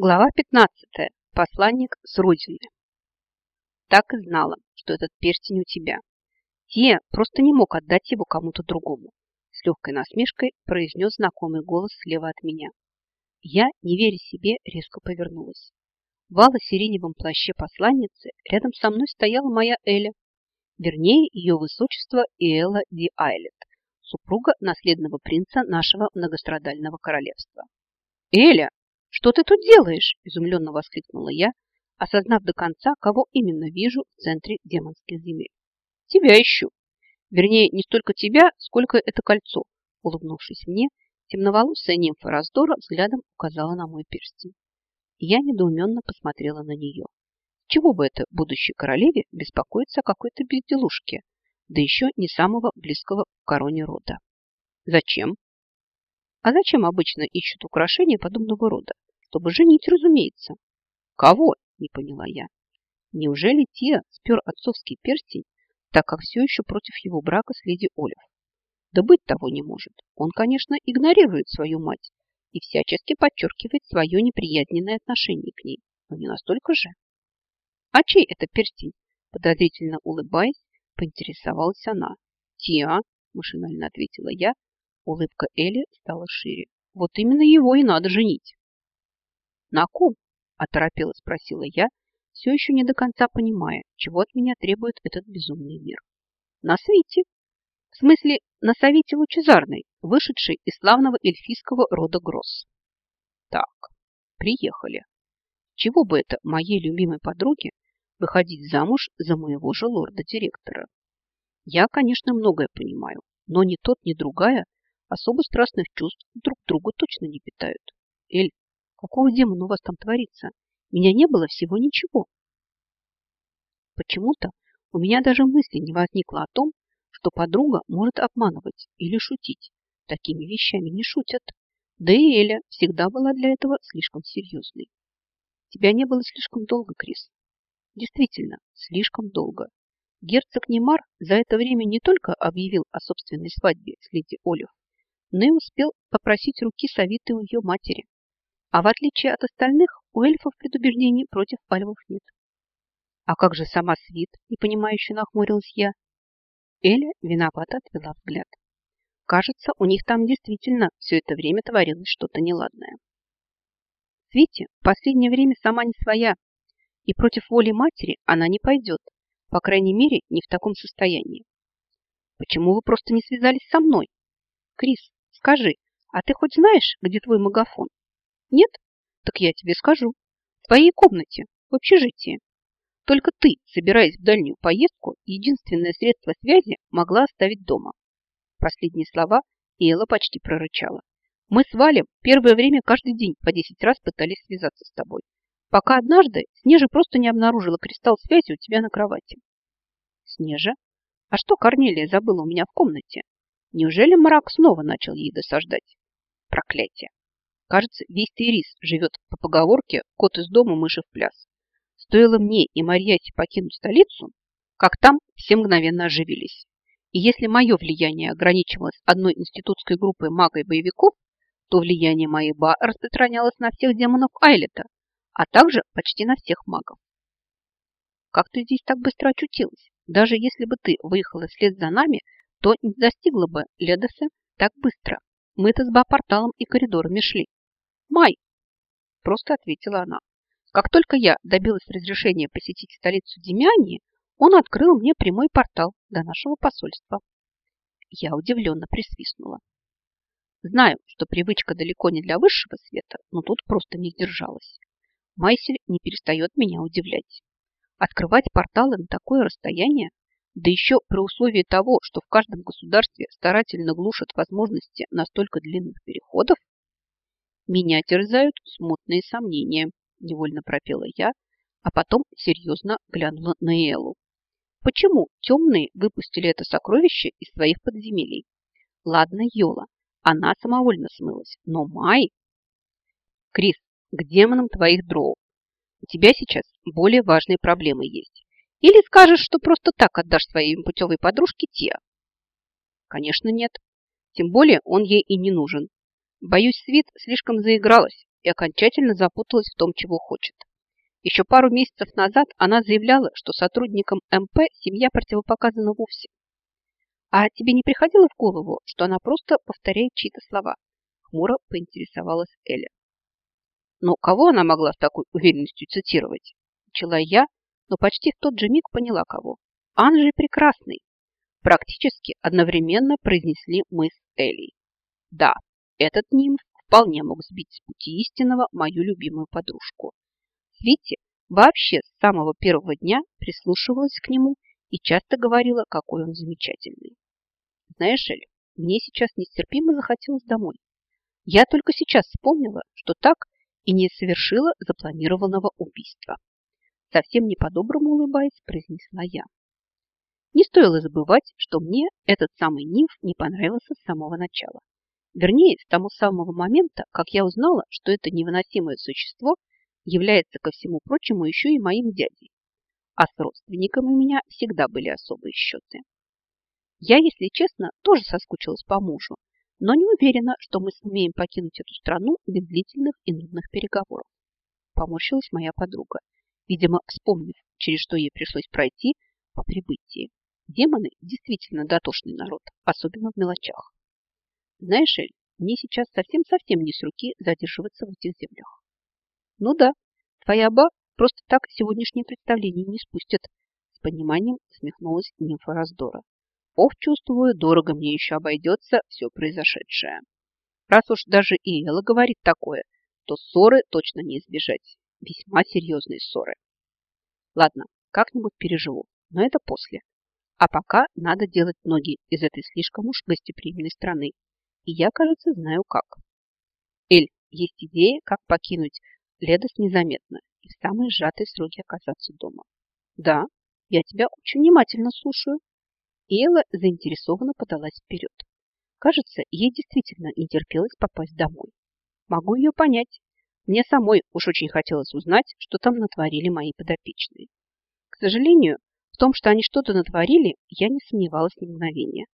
Глава 15. Посланник с родины. Так и знала, что этот перстень у тебя. Тия просто не мог отдать его кому-то другому. С легкой насмешкой произнес знакомый голос слева от меня. Я, не веря себе, резко повернулась. В сиреневом плаще посланницы рядом со мной стояла моя Эля. Вернее, ее высочество Иэла Ди Айлет, супруга наследного принца нашего многострадального королевства. «Эля!» «Что ты тут делаешь?» – изумленно воскликнула я, осознав до конца, кого именно вижу в центре демонских земель. «Тебя ищу. Вернее, не столько тебя, сколько это кольцо», – улыбнувшись мне, темноволосая нимфа раздора взглядом указала на мой перстень. Я недоуменно посмотрела на нее. Чего бы это будущей королеве беспокоиться о какой-то безделушке, да еще не самого близкого к короне рода? Зачем? А зачем обычно ищут украшения подобного рода? Чтобы женить, разумеется. Кого? Не поняла я. Неужели Тия спер отцовский перстень, так как все еще против его брака с леди Олив? Да быть того не может. Он, конечно, игнорирует свою мать и всячески подчеркивает свое неприязненное отношение к ней, но не настолько же. А чей это перстень? Подозрительно улыбаясь, поинтересовалась она. Тиа, машинально ответила я, Улыбка Эли стала шире. Вот именно его и надо женить. На ком? Оторопела спросила я, все еще не до конца понимая, чего от меня требует этот безумный мир. На свете. В смысле, на совете лучезарной, вышедшей из славного эльфийского рода Гросс. Так, приехали. Чего бы это моей любимой подруге выходить замуж за моего же лорда-директора? Я, конечно, многое понимаю, но ни тот, ни другая особо страстных чувств друг другу точно не питают. Эль, какого демона у вас там творится? Меня не было всего ничего. Почему-то у меня даже мысли не возникло о том, что подруга может обманывать или шутить. Такими вещами не шутят. Да и Эля всегда была для этого слишком серьезной. Тебя не было слишком долго, Крис. Действительно, слишком долго. Герцог Немар за это время не только объявил о собственной свадьбе с леди Олив, и успел попросить руки Савиты у ее матери. А в отличие от остальных, у эльфов предубеждений против альвов нет. А как же сама Свит, непонимающе нахмурилась я. Эля виновато отвела взгляд. Кажется, у них там действительно все это время творилось что-то неладное. Свете в последнее время сама не своя, и против воли матери она не пойдет, по крайней мере, не в таком состоянии. Почему вы просто не связались со мной? Крис, Скажи, а ты хоть знаешь, где твой магафон? Нет? Так я тебе скажу. В твоей комнате, в общежитии. Только ты, собираясь в дальнюю поездку, единственное средство связи могла оставить дома. Последние слова Элла почти прорычала. Мы с Валем первое время каждый день по десять раз пытались связаться с тобой, пока однажды Снежа просто не обнаружила кристалл связи у тебя на кровати. Снежа? А что Корнелия забыла у меня в комнате? Неужели мрак снова начал ей досаждать? Проклятие! Кажется, весь Терис живет по поговорке «кот из дома, мыши в пляс». Стоило мне и Марьяте покинуть столицу, как там все мгновенно оживились. И если мое влияние ограничивалось одной институтской группой мага и боевиков, то влияние моей ба распространялось на всех демонов Айлета, а также почти на всех магов. Как ты здесь так быстро очутилась? Даже если бы ты выехала вслед за нами, то не достигла бы Ледоса так быстро. Мы-то с ба-порталом и коридорами шли. Май, просто ответила она. Как только я добилась разрешения посетить столицу Демиании, он открыл мне прямой портал до нашего посольства. Я удивленно присвистнула. Знаю, что привычка далеко не для высшего света, но тут просто не сдержалась. Майсель не перестает меня удивлять. Открывать порталы на такое расстояние да еще при условии того, что в каждом государстве старательно глушат возможности настолько длинных переходов, меня терзают смутные сомнения, невольно пропела я, а потом серьезно глянула на Элу. Почему темные выпустили это сокровище из своих подземелий? Ладно, Йола, она самовольно смылась, но Май... Крис, к демонам твоих дров. У тебя сейчас более важные проблемы есть. Или скажешь, что просто так отдашь своей путевой подружке Тиа? Конечно, нет. Тем более он ей и не нужен. Боюсь, Свит слишком заигралась, и окончательно запуталась в том, чего хочет. Еще пару месяцев назад она заявляла, что сотрудникам МП семья противопоказана вовсе. А тебе не приходило в голову, что она просто повторяет чьи-то слова? Хмуро поинтересовалась Эля. Но кого она могла с такой уверенностью цитировать? Начала я, но почти в тот же миг поняла кого. Анжи Прекрасный. Практически одновременно произнесли мы с Элей. Да, этот нимф вполне мог сбить с пути истинного мою любимую подружку. Свити вообще с самого первого дня прислушивалась к нему и часто говорила, какой он замечательный. Знаешь, Эль, мне сейчас нестерпимо захотелось домой. Я только сейчас вспомнила, что так и не совершила запланированного убийства. Совсем не по-доброму улыбаясь, произнесла я. Не стоило забывать, что мне этот самый нимф не понравился с самого начала. Вернее, с того самого момента, как я узнала, что это невыносимое существо является, ко всему прочему, еще и моим дядей. А с родственниками у меня всегда были особые счеты. Я, если честно, тоже соскучилась по мужу, но не уверена, что мы сумеем покинуть эту страну без длительных и нудных переговоров. Поморщилась моя подруга, видимо, вспомнив, через что ей пришлось пройти по прибытии. Демоны действительно дотошный народ, особенно в мелочах. Знаешь, Эль, мне сейчас совсем-совсем не с руки задерживаться в этих землях. Ну да, твоя ба просто так сегодняшнее представление не спустит. С пониманием смехнулась нимфа раздора. Ох, чувствую, дорого мне еще обойдется все произошедшее. Раз уж даже и Элла говорит такое, то ссоры точно не избежать. Весьма серьезные ссоры. Ладно, как-нибудь переживу, но это после. А пока надо делать ноги из этой слишком уж гостеприимной страны и я, кажется, знаю как. Эль, есть идея, как покинуть Ледос незаметно и в самые сжатые сроки оказаться дома. Да, я тебя очень внимательно слушаю. Элла заинтересованно подалась вперед. Кажется, ей действительно не терпелось попасть домой. Могу ее понять. Мне самой уж очень хотелось узнать, что там натворили мои подопечные. К сожалению, в том, что они что-то натворили, я не сомневалась ни мгновения.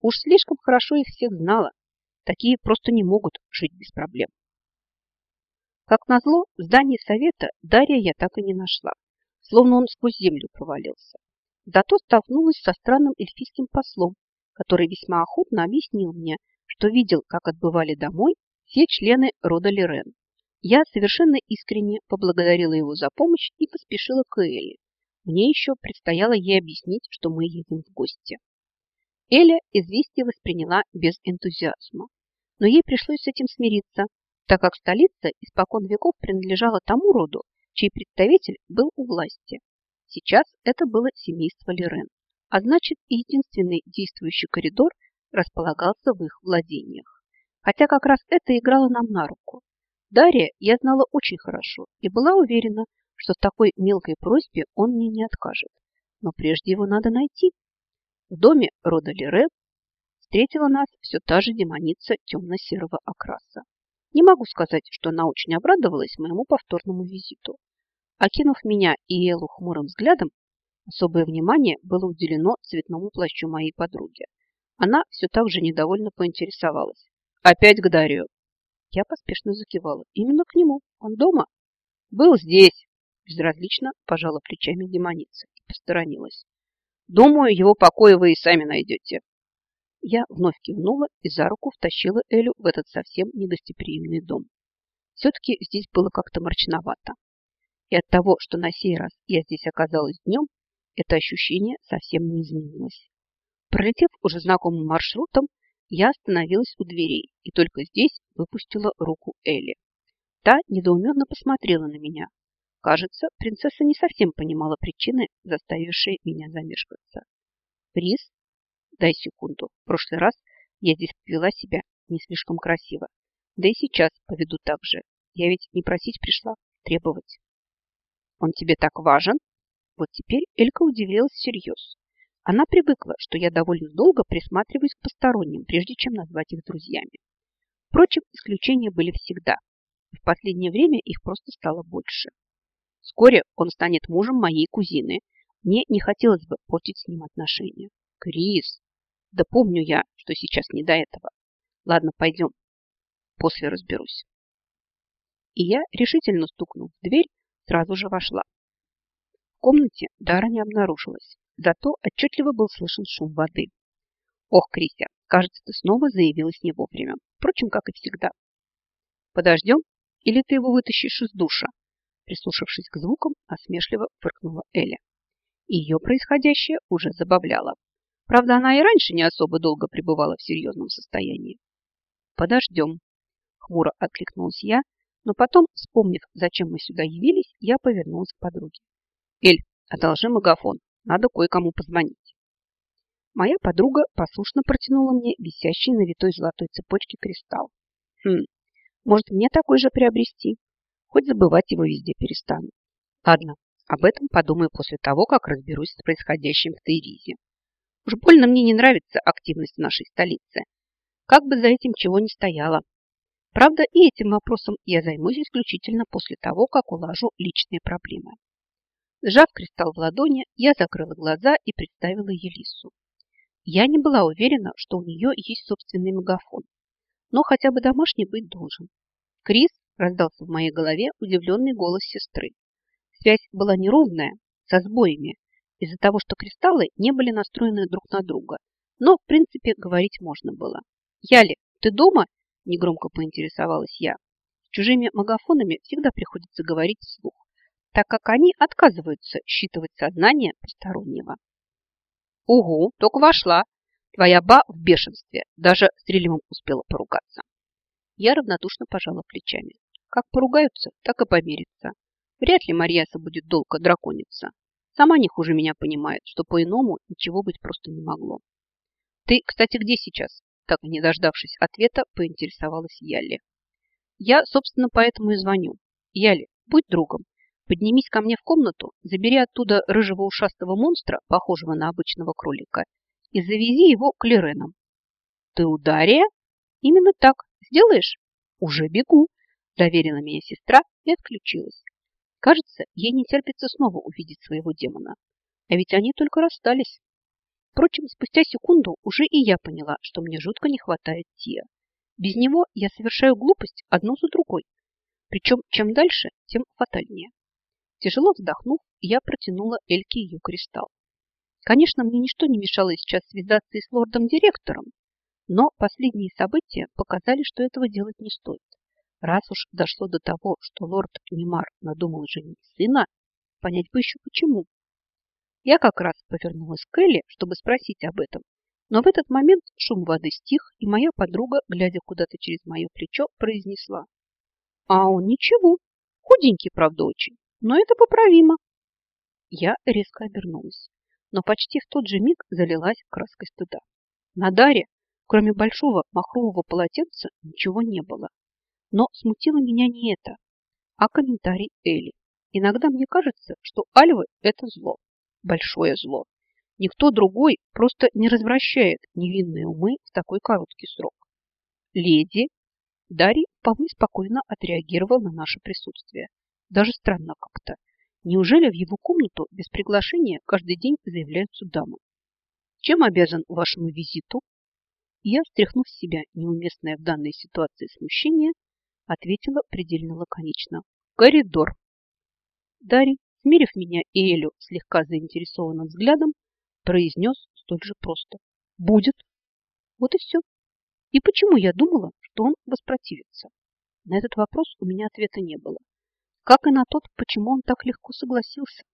Уж слишком хорошо их всех знала Такие просто не могут жить без проблем. Как назло, в здании совета Дарья я так и не нашла, словно он сквозь землю провалился. Зато столкнулась со странным эльфийским послом, который весьма охотно объяснил мне, что видел, как отбывали домой все члены рода Лерен. Я совершенно искренне поблагодарила его за помощь и поспешила к Элли. Мне еще предстояло ей объяснить, что мы едем в гости. Эля известие восприняла без энтузиазма, но ей пришлось с этим смириться, так как столица испокон веков принадлежала тому роду, чей представитель был у власти. Сейчас это было семейство Лерен, а значит единственный действующий коридор располагался в их владениях. Хотя как раз это играло нам на руку. Дарья я знала очень хорошо и была уверена, что в такой мелкой просьбе он мне не откажет. Но прежде его надо найти. В доме рода Лере встретила нас все та же демоница темно-серого окраса. Не могу сказать, что она очень обрадовалась моему повторному визиту. Окинув меня и Элу хмурым взглядом, особое внимание было уделено цветному плащу моей подруги. Она все так же недовольно поинтересовалась. «Опять к Дарью?» Я поспешно закивала. «Именно к нему. Он дома?» «Был здесь!» Безразлично пожала плечами демоница и посторонилась. Думаю, его покоя вы и сами найдете. Я вновь кивнула и за руку втащила Элю в этот совсем негостеприимный дом. Все-таки здесь было как-то мрачновато. И от того, что на сей раз я здесь оказалась днем, это ощущение совсем не изменилось. Пролетев уже знакомым маршрутом, я остановилась у дверей и только здесь выпустила руку Элли. Та недоуменно посмотрела на меня, Кажется, принцесса не совсем понимала причины, заставившие меня замешкаться. Приз? Дай секунду. В прошлый раз я здесь повела себя не слишком красиво. Да и сейчас поведу так же. Я ведь не просить пришла, требовать. Он тебе так важен? Вот теперь Элька удивилась всерьез. Она привыкла, что я довольно долго присматриваюсь к посторонним, прежде чем назвать их друзьями. Впрочем, исключения были всегда. В последнее время их просто стало больше. Вскоре он станет мужем моей кузины. Мне не хотелось бы портить с ним отношения. Крис, да помню я, что сейчас не до этого. Ладно, пойдем. После разберусь. и я, решительно стукнув в дверь, сразу же вошла. В комнате Дара не обнаружилась, зато отчетливо был слышен шум воды. Ох, Крися, кажется, ты снова заявилась не вовремя. Впрочем, как и всегда. Подождем? Или ты его вытащишь из душа? Прислушавшись к звукам, осмешливо фыркнула Эля. Ее происходящее уже забавляло. Правда, она и раньше не особо долго пребывала в серьезном состоянии. «Подождем», — хмуро откликнулась я, но потом, вспомнив, зачем мы сюда явились, я повернулась к подруге. «Эль, одолжи магафон, надо кое-кому позвонить». Моя подруга послушно протянула мне висящий на витой золотой цепочке кристалл. «Хм, может, мне такой же приобрести? Хоть забывать его везде перестану. Ладно, об этом подумаю после того, как разберусь с происходящим в Тейризе. Уж больно мне не нравится активность в нашей столице. Как бы за этим чего ни стояло. Правда, и этим вопросом я займусь исключительно после того, как улажу личные проблемы. Сжав кристалл в ладони, я закрыла глаза и представила Елису. Я не была уверена, что у нее есть собственный мегафон, но хотя бы домашний быть должен. Крис раздался в моей голове удивленный голос сестры. Связь была неровная, со сбоями, из-за того, что кристаллы не были настроены друг на друга. Но, в принципе, говорить можно было. «Яли, ты дома?» – негромко поинтересовалась я. С чужими магафонами всегда приходится говорить вслух, так как они отказываются считывать сознание постороннего. «Угу, только вошла. Твоя ба в бешенстве. Даже с Релимом успела поругаться». Я равнодушно пожала плечами. Как поругаются, так и помирятся. Вряд ли Марьяса будет долго дракониться. Сама не хуже меня понимает, что по-иному ничего быть просто не могло. Ты, кстати, где сейчас? Так и не дождавшись ответа, поинтересовалась Ялли. Я, собственно, поэтому и звоню. Яли, будь другом. Поднимись ко мне в комнату, забери оттуда рыжего ушастого монстра, похожего на обычного кролика, и завези его к Лиренам. Ты удария? Именно так. Сделаешь? Уже бегу, заверила меня сестра и отключилась. Кажется, ей не терпится снова увидеть своего демона. А ведь они только расстались. Впрочем, спустя секунду уже и я поняла, что мне жутко не хватает Тия. Без него я совершаю глупость одну за другой. Причем чем дальше, тем фатальнее. Тяжело вздохнув, я протянула Эльке ее кристалл. Конечно, мне ничто не мешало сейчас связаться и с лордом-директором, но последние события показали, что этого делать не стоит. Раз уж дошло до того, что лорд Немар надумал женить сына, понять бы еще почему. Я как раз повернулась к Элли, чтобы спросить об этом, но в этот момент шум воды стих, и моя подруга, глядя куда-то через мое плечо, произнесла. А он ничего, худенький, правда, очень, но это поправимо. Я резко обернулась, но почти в тот же миг залилась краской стыда. На Даре, кроме большого махрового полотенца, ничего не было. Но смутило меня не это, а комментарий Эли. Иногда мне кажется, что альвы – это зло, большое зло. Никто другой просто не развращает невинные умы в такой короткий срок. Леди Дарий вполне спокойно отреагировал на наше присутствие. Даже странно как-то. Неужели в его комнату без приглашения каждый день заявляются дамы? Чем обязан вашему визиту? Я, встряхнув себя неуместное в данной ситуации смущение, ответила предельно лаконично. Коридор. Дарий, смирив меня и Элю слегка заинтересованным взглядом, произнес столь же просто. Будет. Вот и все. И почему я думала, что он воспротивится? На этот вопрос у меня ответа не было. Как и на тот, почему он так легко согласился.